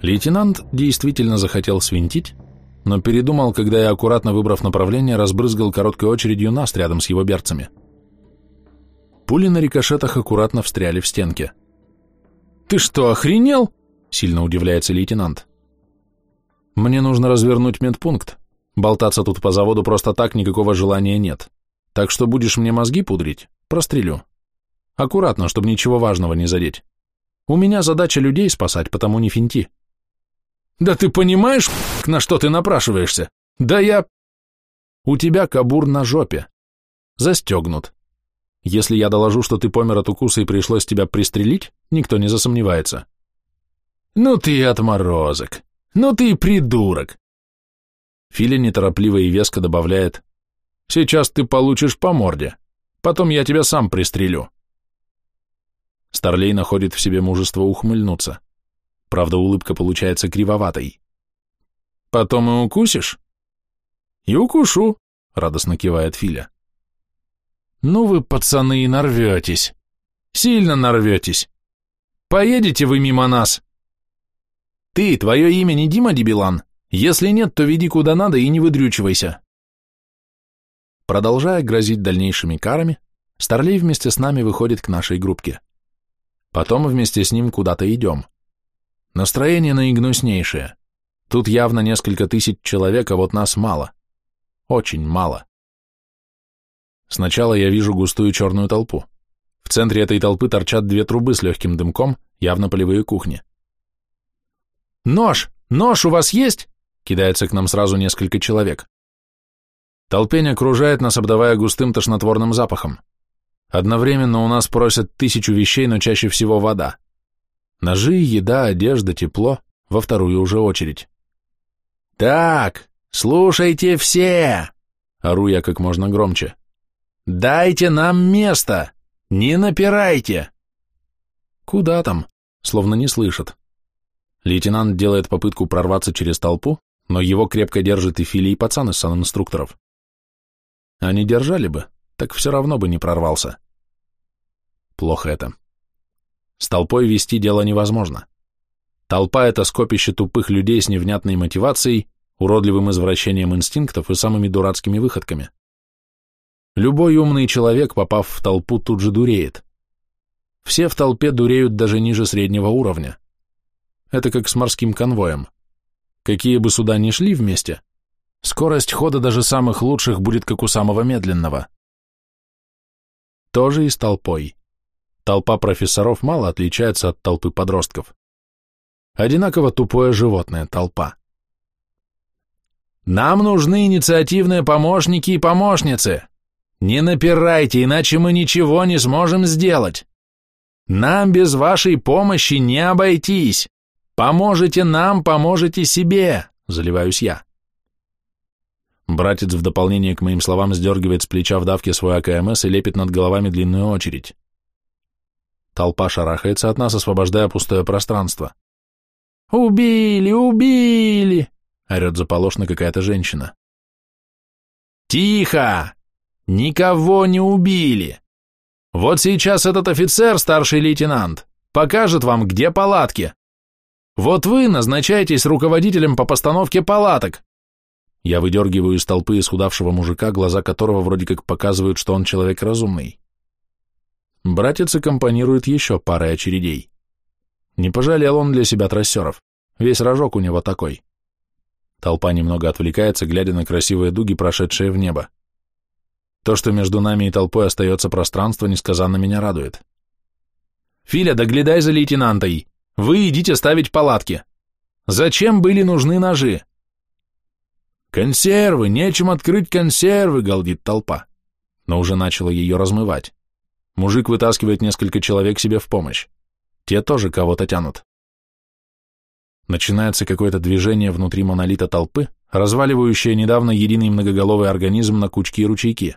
Лейтенант действительно захотел свинтить, но передумал, когда я, аккуратно выбрав направление, разбрызгал короткой очередью нас рядом с его берцами. Пули на рикошетах аккуратно встряли в стенки. «Ты что, охренел?» — сильно удивляется лейтенант. «Мне нужно развернуть медпункт. Болтаться тут по заводу просто так никакого желания нет. Так что будешь мне мозги пудрить, прострелю. Аккуратно, чтобы ничего важного не задеть. У меня задача людей спасать, потому не финти». «Да ты понимаешь, на что ты напрашиваешься? Да я...» «У тебя кабур на жопе. Застегнут. Если я доложу, что ты помер от укуса и пришлось тебя пристрелить, никто не засомневается». «Ну ты отморозок! Ну ты придурок!» Филя неторопливо и веско добавляет, «Сейчас ты получишь по морде, потом я тебя сам пристрелю». Старлей находит в себе мужество ухмыльнуться. Правда, улыбка получается кривоватой. «Потом и укусишь?» «И укушу», — радостно кивает Филя. «Ну вы, пацаны, и нарветесь. Сильно нарветесь. Поедете вы мимо нас?» «Ты, твое имя не Дима Дебилан? Если нет, то веди куда надо и не выдрючивайся». Продолжая грозить дальнейшими карами, Старлей вместе с нами выходит к нашей группке. Потом вместе с ним куда-то идем. Настроение наигнуснейшее. Тут явно несколько тысяч человек, а вот нас мало. Очень мало. Сначала я вижу густую черную толпу. В центре этой толпы торчат две трубы с легким дымком, явно полевые кухни. «Нож! Нож у вас есть?» Кидается к нам сразу несколько человек. Толпень окружает нас, обдавая густым тошнотворным запахом. Одновременно у нас просят тысячу вещей, но чаще всего вода. Ножи, еда, одежда, тепло, во вторую уже очередь. «Так, слушайте все!» — ору я как можно громче. «Дайте нам место! Не напирайте!» «Куда там?» — словно не слышат. Лейтенант делает попытку прорваться через толпу, но его крепко держит и Фили, и пацан из санинструкторов. Они держали бы, так все равно бы не прорвался. Плохо это. С толпой вести дело невозможно. Толпа — это скопище тупых людей с невнятной мотивацией, уродливым извращением инстинктов и самыми дурацкими выходками. Любой умный человек, попав в толпу, тут же дуреет. Все в толпе дуреют даже ниже среднего уровня. Это как с морским конвоем. Какие бы суда ни шли вместе, скорость хода даже самых лучших будет как у самого медленного. Тоже и с толпой. Толпа профессоров мало отличается от толпы подростков. Одинаково тупое животное толпа. Нам нужны инициативные помощники и помощницы. Не напирайте, иначе мы ничего не сможем сделать. Нам без вашей помощи не обойтись. Поможете нам, поможете себе, заливаюсь я. Братец в дополнение к моим словам сдергивает с плеча в давке свой АКМС и лепит над головами длинную очередь. Толпа шарахается от нас, освобождая пустое пространство. «Убили! Убили!» — орет заполошно какая-то женщина. «Тихо! Никого не убили! Вот сейчас этот офицер, старший лейтенант, покажет вам, где палатки. Вот вы назначаетесь руководителем по постановке палаток». Я выдергиваю из толпы исхудавшего мужика, глаза которого вроде как показывают, что он человек разумный. Братец аккомпанирует еще парой очередей. Не пожалел он для себя трассеров, весь рожок у него такой. Толпа немного отвлекается, глядя на красивые дуги, прошедшие в небо. То, что между нами и толпой остается пространство, несказанно меня радует. «Филя, доглядай за лейтенантой! Вы идите ставить палатки! Зачем были нужны ножи?» «Консервы! Нечем открыть консервы!» — галдит толпа. Но уже начала ее размывать. Мужик вытаскивает несколько человек себе в помощь. Те тоже кого-то тянут. Начинается какое-то движение внутри монолита толпы, разваливающее недавно единый многоголовый организм на кучки и ручейки.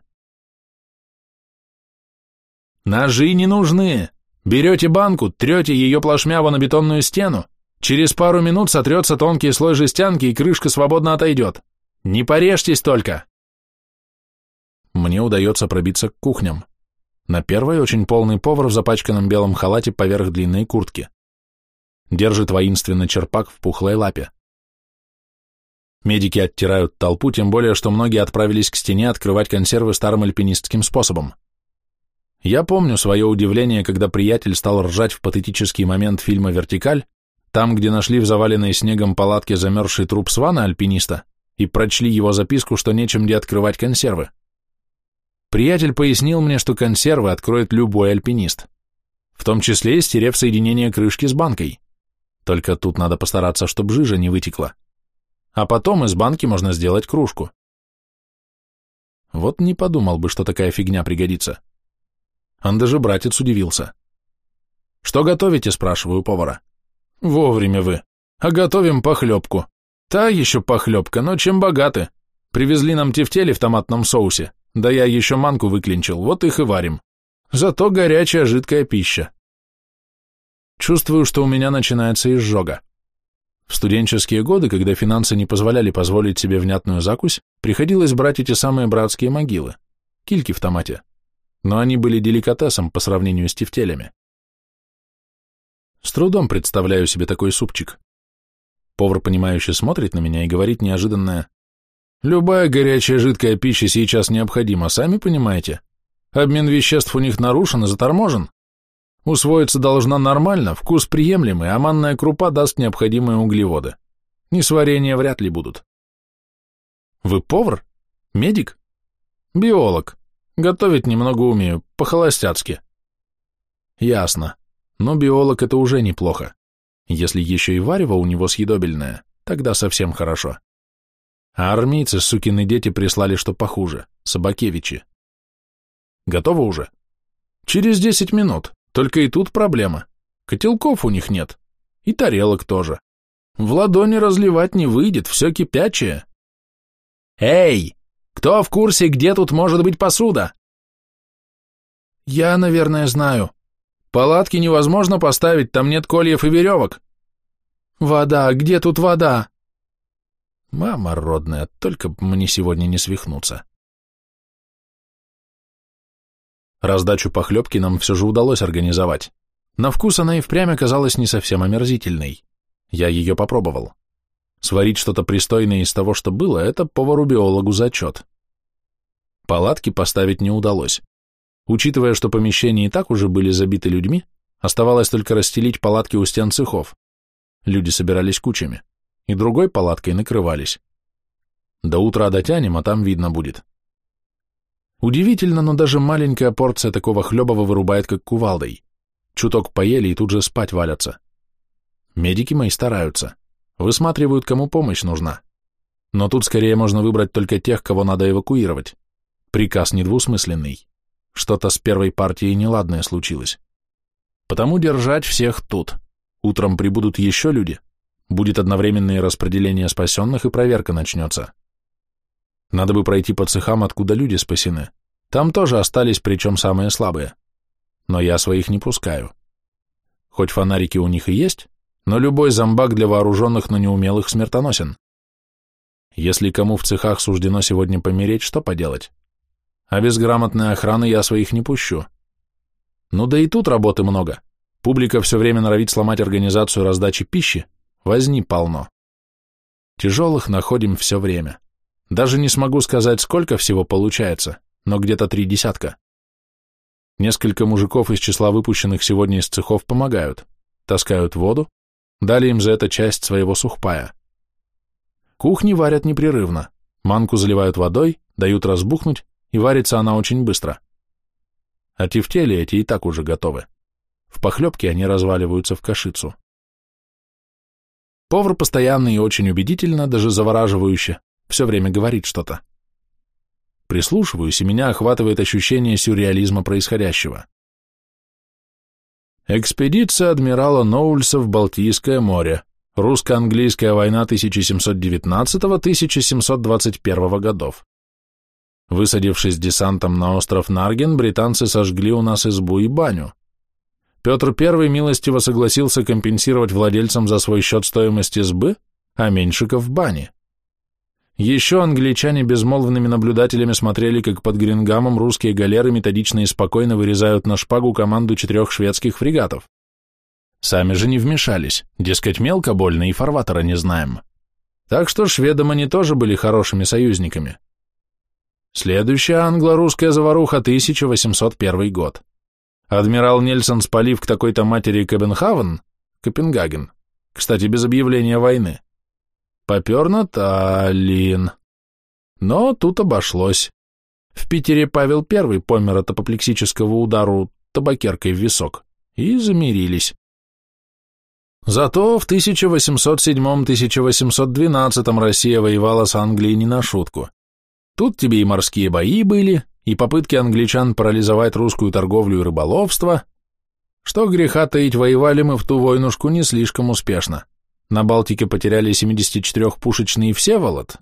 «Ножи не нужны! Берете банку, трете ее плашмяво на бетонную стену, через пару минут сотрется тонкий слой жестянки и крышка свободно отойдет. Не порежьтесь только!» Мне удается пробиться к кухням. На первой очень полный повар в запачканном белом халате поверх длинной куртки. Держит воинственно черпак в пухлой лапе. Медики оттирают толпу, тем более, что многие отправились к стене открывать консервы старым альпинистским способом. Я помню свое удивление, когда приятель стал ржать в патетический момент фильма «Вертикаль», там, где нашли в заваленной снегом палатке замерзший труп свана альпиниста и прочли его записку, что нечем где открывать консервы. Приятель пояснил мне, что консервы откроет любой альпинист, в том числе стерев соединение крышки с банкой. Только тут надо постараться, чтобы жижа не вытекла а потом из банки можно сделать кружку. Вот не подумал бы, что такая фигня пригодится. Он даже братец удивился. «Что готовите?» – спрашиваю повара. «Вовремя вы. А готовим похлебку. Та еще похлебка, но чем богаты. Привезли нам тефтели в томатном соусе. Да я еще манку выклинчил, вот их и варим. Зато горячая жидкая пища. Чувствую, что у меня начинается изжога. В студенческие годы, когда финансы не позволяли позволить себе внятную закусь, приходилось брать эти самые братские могилы, кильки в томате. Но они были деликатесом по сравнению с тефтелями. С трудом представляю себе такой супчик. Повар, понимающе смотрит на меня и говорит неожиданное. «Любая горячая жидкая пища сейчас необходима, сами понимаете. Обмен веществ у них нарушен и заторможен. Усвоиться должна нормально, вкус приемлемый, а манная крупа даст необходимые углеводы. Несварения вряд ли будут. Вы повар? Медик? Биолог. Готовить немного умею, по-холостяцки. Ясно. Но биолог это уже неплохо. Если еще и варево у него съедобельное, тогда совсем хорошо. А армейцы, сукины дети, прислали что похуже, собакевичи. Готово уже? Через десять минут. Только и тут проблема. Котелков у них нет. И тарелок тоже. В ладони разливать не выйдет, все кипячее. Эй, кто в курсе, где тут может быть посуда? Я, наверное, знаю. Палатки невозможно поставить, там нет кольев и веревок. Вода, где тут вода? Мама родная, только б мне сегодня не свихнуться. Раздачу похлебки нам все же удалось организовать. На вкус она и впрямь оказалась не совсем омерзительной. Я ее попробовал. Сварить что-то пристойное из того, что было, это повару-биологу зачет. Палатки поставить не удалось. Учитывая, что помещения и так уже были забиты людьми, оставалось только расстелить палатки у стен цехов. Люди собирались кучами, и другой палаткой накрывались. До утра дотянем, а там видно будет. Удивительно, но даже маленькая порция такого хлебова вырубает как кувалдой. Чуток поели и тут же спать валятся. Медики мои стараются. Высматривают, кому помощь нужна. Но тут скорее можно выбрать только тех, кого надо эвакуировать. Приказ недвусмысленный. Что-то с первой партией неладное случилось. Потому держать всех тут. Утром прибудут еще люди. Будет одновременное распределение спасенных, и проверка начнется. Надо бы пройти по цехам, откуда люди спасены. Там тоже остались, причем самые слабые. Но я своих не пускаю. Хоть фонарики у них и есть, но любой зомбак для вооруженных, но неумелых смертоносен. Если кому в цехах суждено сегодня помереть, что поделать? А без грамотной охраны я своих не пущу. Ну да и тут работы много. Публика все время норовит сломать организацию раздачи пищи, возни полно. Тяжелых находим все время. Даже не смогу сказать, сколько всего получается, но где-то три десятка. Несколько мужиков из числа выпущенных сегодня из цехов помогают, таскают воду, дали им за это часть своего сухпая. Кухни варят непрерывно, манку заливают водой, дают разбухнуть, и варится она очень быстро. А тефтели эти и так уже готовы. В похлебке они разваливаются в кашицу. Повар постоянно и очень убедительно, даже завораживающе, все время говорит что-то. Прислушиваюсь, и меня охватывает ощущение сюрреализма происходящего. Экспедиция адмирала Ноульса в Балтийское море. Русско-английская война 1719-1721 годов. Высадившись десантом на остров Нарген, британцы сожгли у нас избу и баню. Петр I милостиво согласился компенсировать владельцам за свой счет стоимость избы, а меньшиков бани. Еще англичане безмолвными наблюдателями смотрели, как под Грингамом русские галеры методично и спокойно вырезают на шпагу команду четырех шведских фрегатов. Сами же не вмешались, дескать, мелко больно и фарватера не знаем. Так что шведам они тоже были хорошими союзниками. Следующая англо-русская заваруха 1801 год. Адмирал Нельсон спалив к такой-то матери Копенхаген, Копенгаген, кстати, без объявления войны, попер на Таллин. Но тут обошлось. В Питере Павел I помер от апоплексического удару табакеркой в висок, и замирились. Зато в 1807-1812 Россия воевала с Англией не на шутку. Тут тебе и морские бои были, и попытки англичан парализовать русскую торговлю и рыболовство. Что греха таить, воевали мы в ту войнушку не слишком успешно. На Балтике потеряли 74-пушечный Всеволод.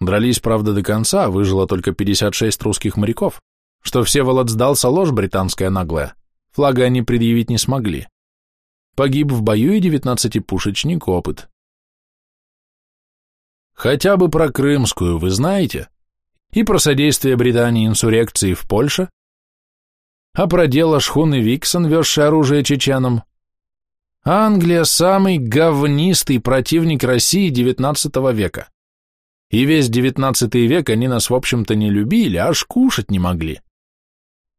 Дрались, правда, до конца, выжило только 56 русских моряков. Что Всеволод сдался ложь британская наглая. Флага они предъявить не смогли. Погиб в бою и 19-пушечник опыт. Хотя бы про Крымскую вы знаете? И про содействие Британии инсурекции в Польше? А про дело шхуны Виксон, везшей оружие чеченам? Англия – самый говнистый противник России XIX века. И весь XIX век они нас, в общем-то, не любили, аж кушать не могли.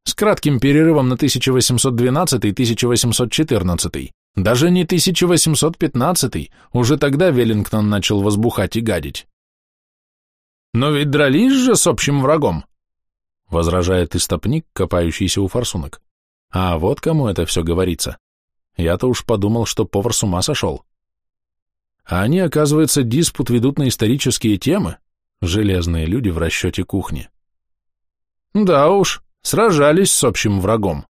С кратким перерывом на 1812 и 1814. Даже не 1815, уже тогда Веллингтон начал возбухать и гадить. «Но ведь дрались же с общим врагом», — возражает истопник, копающийся у форсунок. «А вот кому это все говорится. Я-то уж подумал, что повар с ума сошел. А они, оказывается, диспут ведут на исторические темы, железные люди в расчете кухни. Да уж, сражались с общим врагом.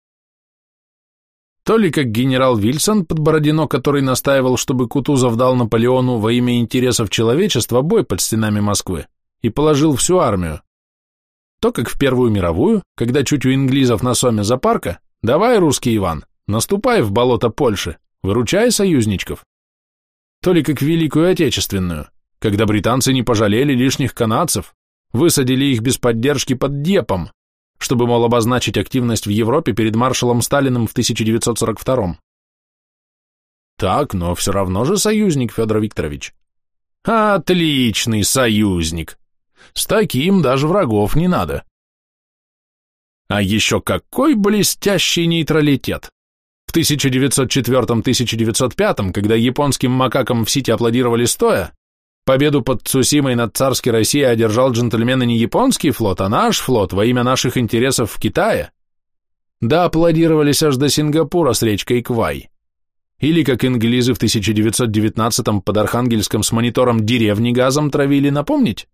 То ли как генерал Вильсон под Бородино, который настаивал, чтобы Кутузов дал Наполеону во имя интересов человечества бой под стенами Москвы и положил всю армию. То как в Первую мировую, когда чуть у инглизов на соме запарка, давай, русский Иван, наступай в болото Польши, выручай союзничков. То ли как Великую Отечественную, когда британцы не пожалели лишних канадцев, высадили их без поддержки под Депом, чтобы, мол, обозначить активность в Европе перед маршалом Сталиным в 1942 Так, но все равно же союзник, Федор Викторович. Отличный союзник. С таким даже врагов не надо. А еще какой блестящий нейтралитет. В 1904-1905, когда японским макакам в Сити аплодировали стоя, Победу под Цусимой над царской Россией одержал джентльмены не японский флот, а наш флот во имя наших интересов в Китае. Да аплодировались аж до Сингапура с речкой Квай. Или как инглизы в 1919-м под Архангельском с монитором деревни газом травили, напомнить?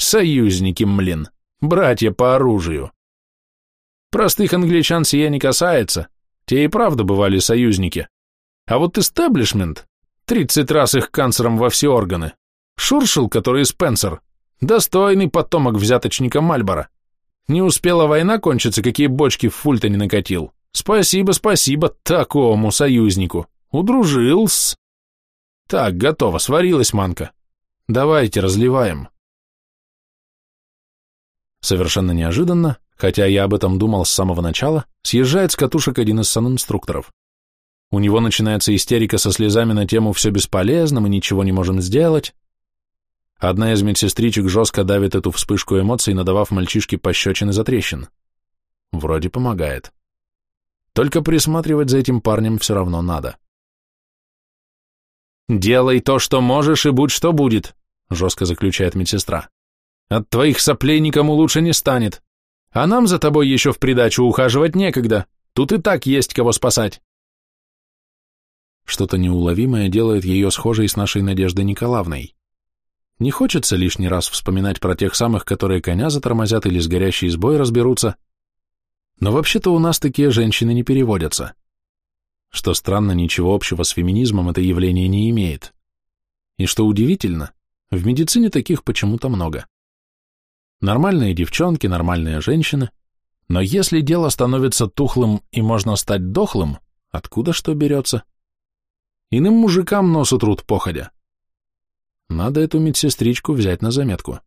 Союзники, млин, братья по оружию. Простых англичан сия не касается, те и правда бывали союзники. А вот истеблишмент, 30 раз их канцером во все органы, Шуршил, который Спенсер, достойный потомок взяточника Мальбора. Не успела война кончиться, какие бочки в Фультоне накатил. Спасибо, спасибо такому союзнику. Удружил-с. Так, готово, сварилась манка. Давайте разливаем. Совершенно неожиданно, хотя я об этом думал с самого начала, съезжает с катушек один из санинструкторов. У него начинается истерика со слезами на тему «все бесполезно, мы ничего не можем сделать», Одна из медсестричек жестко давит эту вспышку эмоций, надавав мальчишке пощечины за трещин. Вроде помогает. Только присматривать за этим парнем все равно надо. «Делай то, что можешь, и будь что будет», — жестко заключает медсестра. «От твоих соплей никому лучше не станет. А нам за тобой еще в придачу ухаживать некогда. Тут и так есть кого спасать». Что-то неуловимое делает ее схожей с нашей Надеждой Николаевной. Не хочется лишний раз вспоминать про тех самых, которые коня затормозят или с горящей избой разберутся. Но вообще-то у нас такие женщины не переводятся. Что странно, ничего общего с феминизмом это явление не имеет. И что удивительно, в медицине таких почему-то много. Нормальные девчонки, нормальные женщины, но если дело становится тухлым и можно стать дохлым, откуда что берется? Иным мужикам нос утрут походя. Надо эту медсестричку взять на заметку.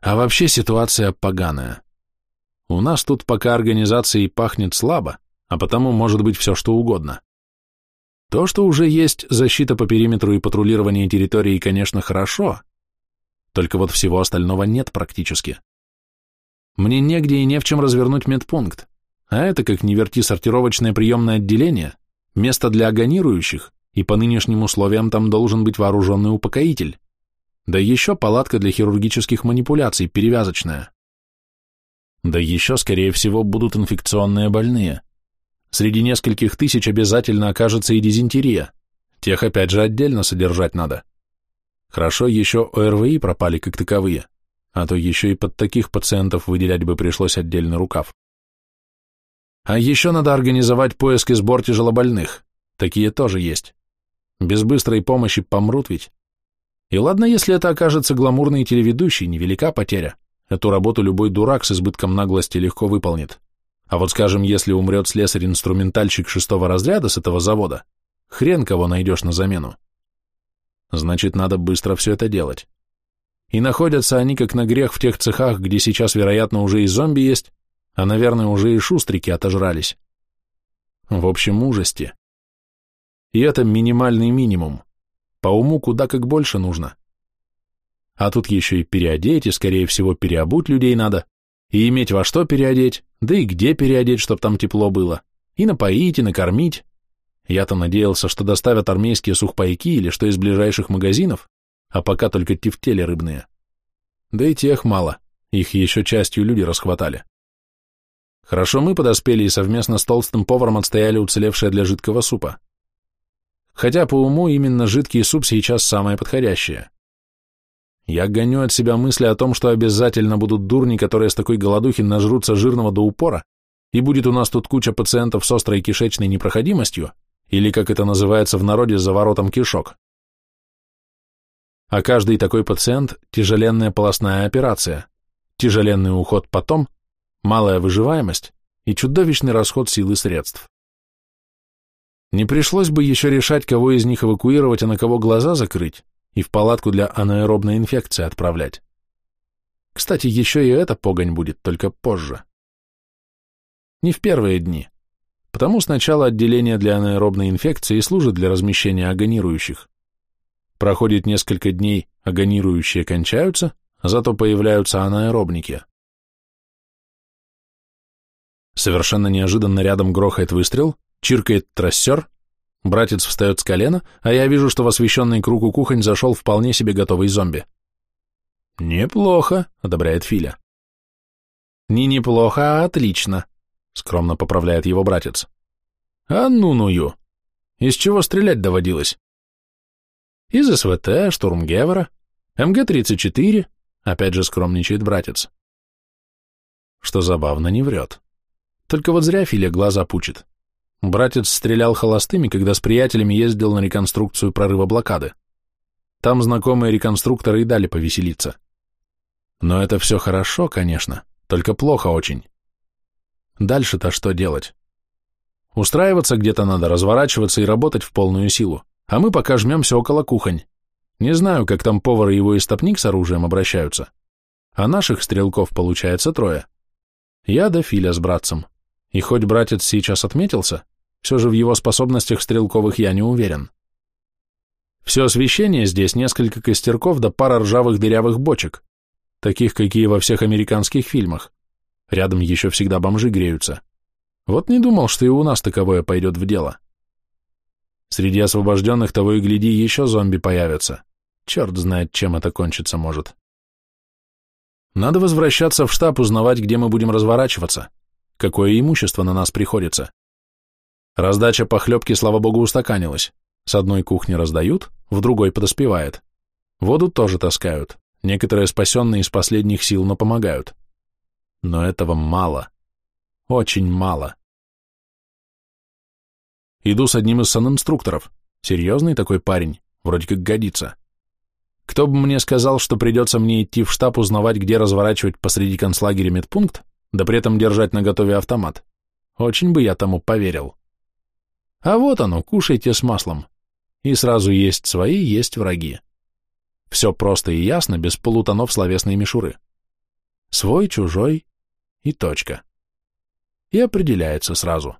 А вообще ситуация поганая. У нас тут пока организацией пахнет слабо, а потому может быть все что угодно. То, что уже есть защита по периметру и патрулирование территории, конечно, хорошо, только вот всего остального нет практически. Мне негде и не в чем развернуть медпункт, а это, как ни верти, сортировочное приемное отделение, место для агонирующих, и по нынешним условиям там должен быть вооруженный упокоитель. Да еще палатка для хирургических манипуляций, перевязочная. Да еще, скорее всего, будут инфекционные больные. Среди нескольких тысяч обязательно окажется и дизентерия. Тех опять же отдельно содержать надо. Хорошо еще ОРВИ пропали как таковые, а то еще и под таких пациентов выделять бы пришлось отдельный рукав. А еще надо организовать поиск и сбор тяжелобольных. Такие тоже есть. Без быстрой помощи помрут ведь. И ладно, если это окажется гламурный телеведущий, невелика потеря. Эту работу любой дурак с избытком наглости легко выполнит. А вот, скажем, если умрет слесарь-инструментальщик шестого разряда с этого завода, хрен кого найдешь на замену. Значит, надо быстро все это делать. И находятся они как на грех в тех цехах, где сейчас, вероятно, уже и зомби есть, а, наверное, уже и шустрики отожрались. В общем, ужасти. И это минимальный минимум. По уму куда как больше нужно. А тут еще и переодеть, и, скорее всего, переобуть людей надо, и иметь во что переодеть, да и где переодеть, чтоб там тепло было, и напоить, и накормить. Я-то надеялся, что доставят армейские сухпайки или что из ближайших магазинов, а пока только тефтели рыбные. Да и тех мало, их еще частью люди расхватали. Хорошо мы подоспели и совместно с толстым поваром отстояли уцелевшее для жидкого супа. Хотя по уму именно жидкий суп сейчас самое подходящее. Я гоню от себя мысли о том, что обязательно будут дурни, которые с такой голодухи нажрутся жирного до упора, и будет у нас тут куча пациентов с острой кишечной непроходимостью, или, как это называется в народе, за воротом кишок. А каждый такой пациент – тяжеленная полостная операция, тяжеленный уход потом, малая выживаемость и чудовищный расход сил и средств. Не пришлось бы еще решать, кого из них эвакуировать, а на кого глаза закрыть и в палатку для анаэробной инфекции отправлять. Кстати, еще и эта погонь будет, только позже. Не в первые дни. Потому сначала отделение для анаэробной инфекции служит для размещения агонирующих. Проходит несколько дней, агонирующие кончаются, зато появляются анаэробники. Совершенно неожиданно рядом грохает выстрел, чиркает трассер, братец встает с колена, а я вижу, что в освещенный кругу кухонь зашел вполне себе готовый зомби. «Неплохо», — одобряет Филя. «Не неплохо, а отлично», — скромно поправляет его братец. «А ну-ную! Из чего стрелять доводилось?» «Из СВТ, Штурмгевера, МГ-34», — опять же скромничает братец. Что забавно, не врет. Только вот зря Филя глаза пучит. Братец стрелял холостыми, когда с приятелями ездил на реконструкцию прорыва блокады. Там знакомые реконструкторы и дали повеселиться. Но это все хорошо, конечно, только плохо очень. Дальше-то что делать? Устраиваться где-то надо, разворачиваться и работать в полную силу, а мы пока жмемся около кухонь. Не знаю, как там повар и его истопник с оружием обращаются. А наших стрелков получается трое. Я да Филя с братцем. И хоть братец сейчас отметился, все же в его способностях стрелковых я не уверен. Все освещение здесь несколько костерков да пара ржавых дырявых бочек, таких, какие во всех американских фильмах. Рядом еще всегда бомжи греются. Вот не думал, что и у нас таковое пойдет в дело. Среди освобожденных того и гляди еще зомби появятся. Черт знает, чем это кончится может. Надо возвращаться в штаб, узнавать, где мы будем разворачиваться какое имущество на нас приходится. Раздача похлебки, слава богу, устаканилась. С одной кухни раздают, в другой подоспевает. Воду тоже таскают, некоторые спасенные из последних сил, но помогают. Но этого мало. Очень мало. Иду с одним из санинструкторов. Серьезный такой парень, вроде как годится. Кто бы мне сказал, что придется мне идти в штаб узнавать, где разворачивать посреди концлагеря медпункт, да при этом держать наготове автомат. Очень бы я тому поверил. А вот оно, кушайте с маслом. И сразу есть свои, есть враги. Все просто и ясно, без полутонов словесной мишуры. Свой, чужой и точка. И определяется сразу.